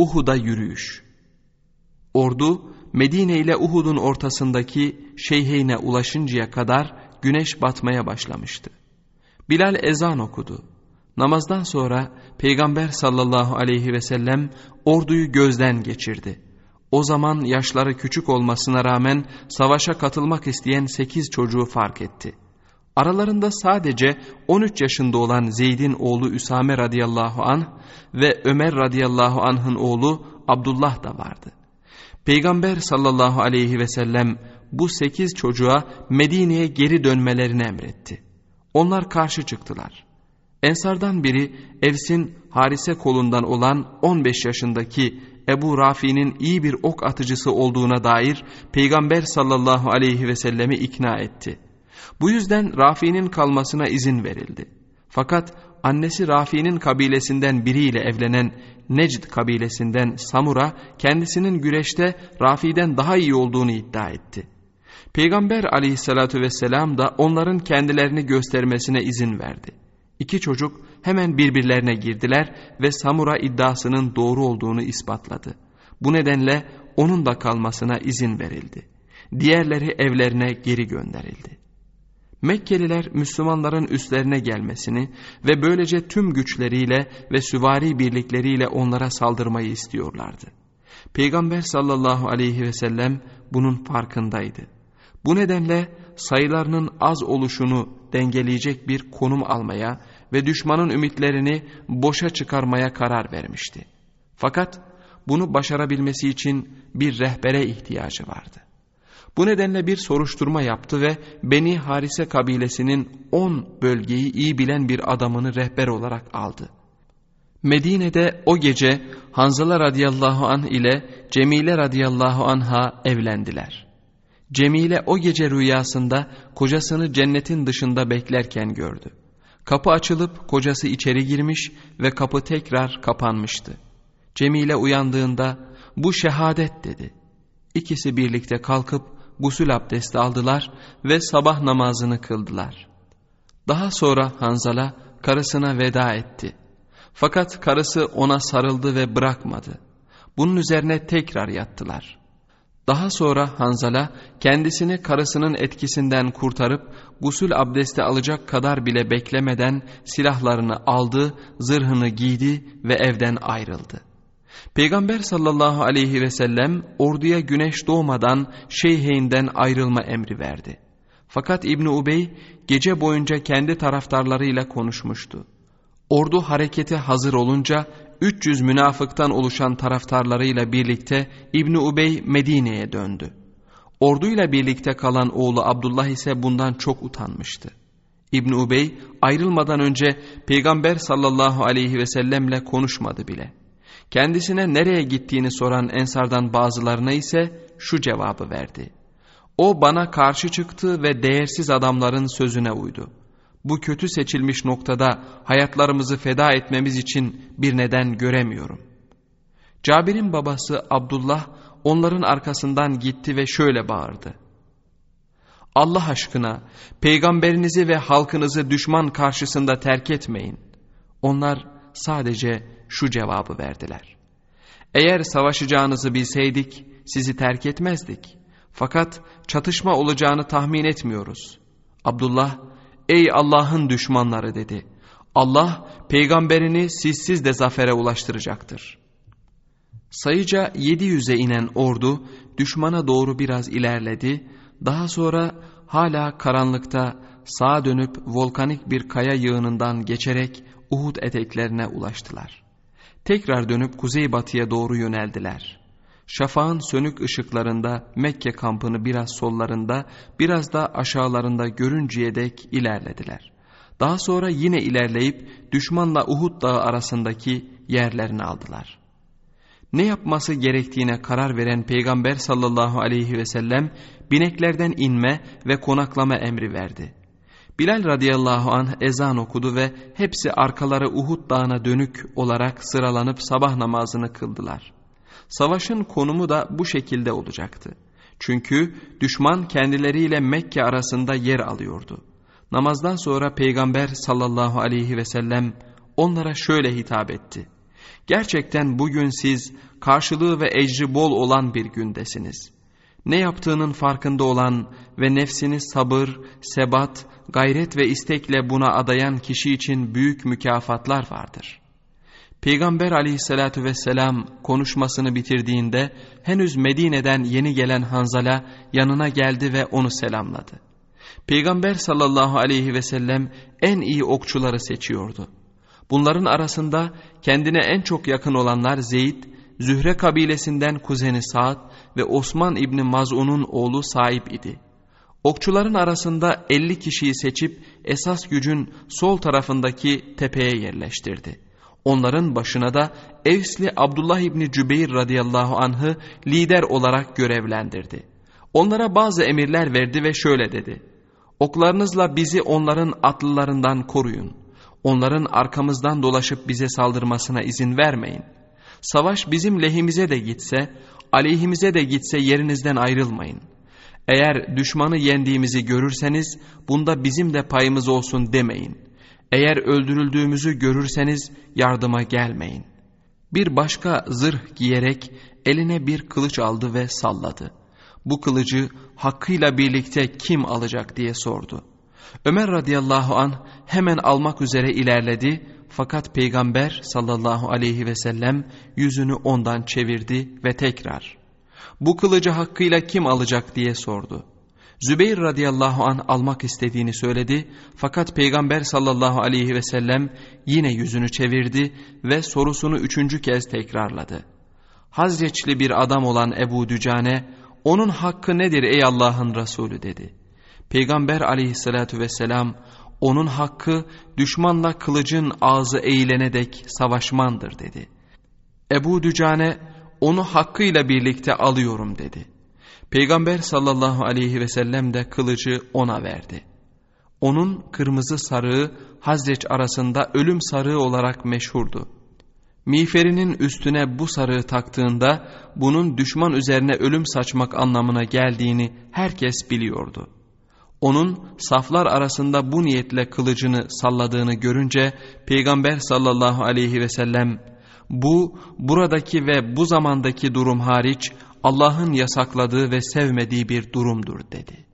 Uhud'a yürüyüş. Ordu Medine ile Uhud'un ortasındaki Şeyheyne ulaşıncaya kadar güneş batmaya başlamıştı. Bilal ezan okudu. Namazdan sonra Peygamber sallallahu aleyhi ve sellem orduyu gözden geçirdi. O zaman yaşları küçük olmasına rağmen savaşa katılmak isteyen sekiz çocuğu fark etti. Aralarında sadece 13 yaşında olan Zeyd'in oğlu Üsame radıyallahu anh ve Ömer radıyallahu anh'ın oğlu Abdullah da vardı. Peygamber sallallahu aleyhi ve sellem bu sekiz çocuğa Medine'ye geri dönmelerini emretti. Onlar karşı çıktılar. Ensardan biri Evs'in Harise kolundan olan 15 yaşındaki Ebu Rafi'nin iyi bir ok atıcısı olduğuna dair Peygamber sallallahu aleyhi ve sellemi ikna etti. Bu yüzden Rafi'nin kalmasına izin verildi. Fakat annesi Rafi'nin kabilesinden biriyle evlenen Necd kabilesinden Samura kendisinin güreşte Rafi'den daha iyi olduğunu iddia etti. Peygamber aleyhissalatü vesselam da onların kendilerini göstermesine izin verdi. İki çocuk hemen birbirlerine girdiler ve Samura iddiasının doğru olduğunu ispatladı. Bu nedenle onun da kalmasına izin verildi. Diğerleri evlerine geri gönderildi. Mekkeliler Müslümanların üstlerine gelmesini ve böylece tüm güçleriyle ve süvari birlikleriyle onlara saldırmayı istiyorlardı. Peygamber sallallahu aleyhi ve sellem bunun farkındaydı. Bu nedenle sayılarının az oluşunu dengeleyecek bir konum almaya ve düşmanın ümitlerini boşa çıkarmaya karar vermişti. Fakat bunu başarabilmesi için bir rehbere ihtiyacı vardı. Bu nedenle bir soruşturma yaptı ve Beni Harise kabilesinin on bölgeyi iyi bilen bir adamını rehber olarak aldı. Medine'de o gece Hanzala radıyallahu anh ile Cemile radıyallahu anha evlendiler. Cemile o gece rüyasında kocasını cennetin dışında beklerken gördü. Kapı açılıp kocası içeri girmiş ve kapı tekrar kapanmıştı. Cemile uyandığında bu şehadet dedi. İkisi birlikte kalkıp gusül abdesti aldılar ve sabah namazını kıldılar. Daha sonra Hanzala karısına veda etti. Fakat karısı ona sarıldı ve bırakmadı. Bunun üzerine tekrar yattılar. Daha sonra Hanzala kendisini karısının etkisinden kurtarıp gusül abdesti alacak kadar bile beklemeden silahlarını aldı, zırhını giydi ve evden ayrıldı. Peygamber sallallahu aleyhi ve sellem orduya güneş doğmadan Şeyheyn'den ayrılma emri verdi. Fakat İbni Ubey gece boyunca kendi taraftarlarıyla konuşmuştu. Ordu harekete hazır olunca 300 münafıktan oluşan taraftarlarıyla birlikte İbni Ubey Medine'ye döndü. Orduyla birlikte kalan oğlu Abdullah ise bundan çok utanmıştı. İbni Ubey ayrılmadan önce Peygamber sallallahu aleyhi ve sellemle konuşmadı bile. Kendisine nereye gittiğini soran ensardan bazılarına ise şu cevabı verdi. O bana karşı çıktı ve değersiz adamların sözüne uydu. Bu kötü seçilmiş noktada hayatlarımızı feda etmemiz için bir neden göremiyorum. Cabir'in babası Abdullah onların arkasından gitti ve şöyle bağırdı. Allah aşkına peygamberinizi ve halkınızı düşman karşısında terk etmeyin. Onlar sadece şu cevabı verdiler. Eğer savaşacağınızı bilseydik sizi terk etmezdik. Fakat çatışma olacağını tahmin etmiyoruz. Abdullah, ey Allah'ın düşmanları dedi. Allah peygamberini sizsiz de zafere ulaştıracaktır. Sayıca 700'e inen ordu düşmana doğru biraz ilerledi. Daha sonra hala karanlıkta sağa dönüp volkanik bir kaya yığınından geçerek Uhud eteklerine ulaştılar. Tekrar dönüp kuzeybatıya doğru yöneldiler. Şafağın sönük ışıklarında Mekke kampını biraz sollarında biraz da aşağılarında görünceye dek ilerlediler. Daha sonra yine ilerleyip düşmanla Uhud dağı arasındaki yerlerini aldılar. Ne yapması gerektiğine karar veren Peygamber sallallahu aleyhi ve sellem bineklerden inme ve konaklama emri verdi. Bilal radıyallahu anh ezan okudu ve hepsi arkaları Uhud dağına dönük olarak sıralanıp sabah namazını kıldılar. Savaşın konumu da bu şekilde olacaktı. Çünkü düşman kendileriyle Mekke arasında yer alıyordu. Namazdan sonra Peygamber sallallahu aleyhi ve sellem onlara şöyle hitap etti. Gerçekten bugün siz karşılığı ve ecri bol olan bir gündesiniz. Ne yaptığının farkında olan ve nefsini sabır, sebat, gayret ve istekle buna adayan kişi için büyük mükafatlar vardır. Peygamber aleyhissalatü vesselam konuşmasını bitirdiğinde henüz Medine'den yeni gelen Hanzala yanına geldi ve onu selamladı. Peygamber sallallahu aleyhi ve sellem en iyi okçuları seçiyordu. Bunların arasında kendine en çok yakın olanlar Zeyd, Zühre kabilesinden kuzeni Sa'd ve Osman İbni Maz'un'un oğlu Saib idi. Okçuların arasında 50 kişiyi seçip esas gücün sol tarafındaki tepeye yerleştirdi. Onların başına da Evsli Abdullah İbni Cübeyr radıyallahu anh'ı lider olarak görevlendirdi. Onlara bazı emirler verdi ve şöyle dedi. Oklarınızla bizi onların atlılarından koruyun. Onların arkamızdan dolaşıp bize saldırmasına izin vermeyin. Savaş bizim lehimize de gitse, aleyhimize de gitse yerinizden ayrılmayın. Eğer düşmanı yendiğimizi görürseniz bunda bizim de payımız olsun demeyin. Eğer öldürüldüğümüzü görürseniz yardıma gelmeyin. Bir başka zırh giyerek eline bir kılıç aldı ve salladı. Bu kılıcı hakkıyla birlikte kim alacak diye sordu. Ömer radıyallahu an hemen almak üzere ilerledi fakat peygamber sallallahu aleyhi ve sellem yüzünü ondan çevirdi ve tekrar bu kılıcı hakkıyla kim alacak diye sordu. Zübeyir radıyallahu an almak istediğini söyledi fakat peygamber sallallahu aleyhi ve sellem yine yüzünü çevirdi ve sorusunu üçüncü kez tekrarladı. Hazreçli bir adam olan Ebu Dücane onun hakkı nedir ey Allah'ın Resulü dedi. Peygamber aleyhissalatü vesselam onun hakkı düşmanla kılıcın ağzı eğilene dek savaşmandır dedi. Ebu Dücane onu hakkıyla birlikte alıyorum dedi. Peygamber sallallahu aleyhi ve sellem de kılıcı ona verdi. Onun kırmızı sarığı Hazreç arasında ölüm sarığı olarak meşhurdu. Miğferinin üstüne bu sarığı taktığında bunun düşman üzerine ölüm saçmak anlamına geldiğini herkes biliyordu. Onun saflar arasında bu niyetle kılıcını salladığını görünce Peygamber sallallahu aleyhi ve sellem bu buradaki ve bu zamandaki durum hariç Allah'ın yasakladığı ve sevmediği bir durumdur dedi.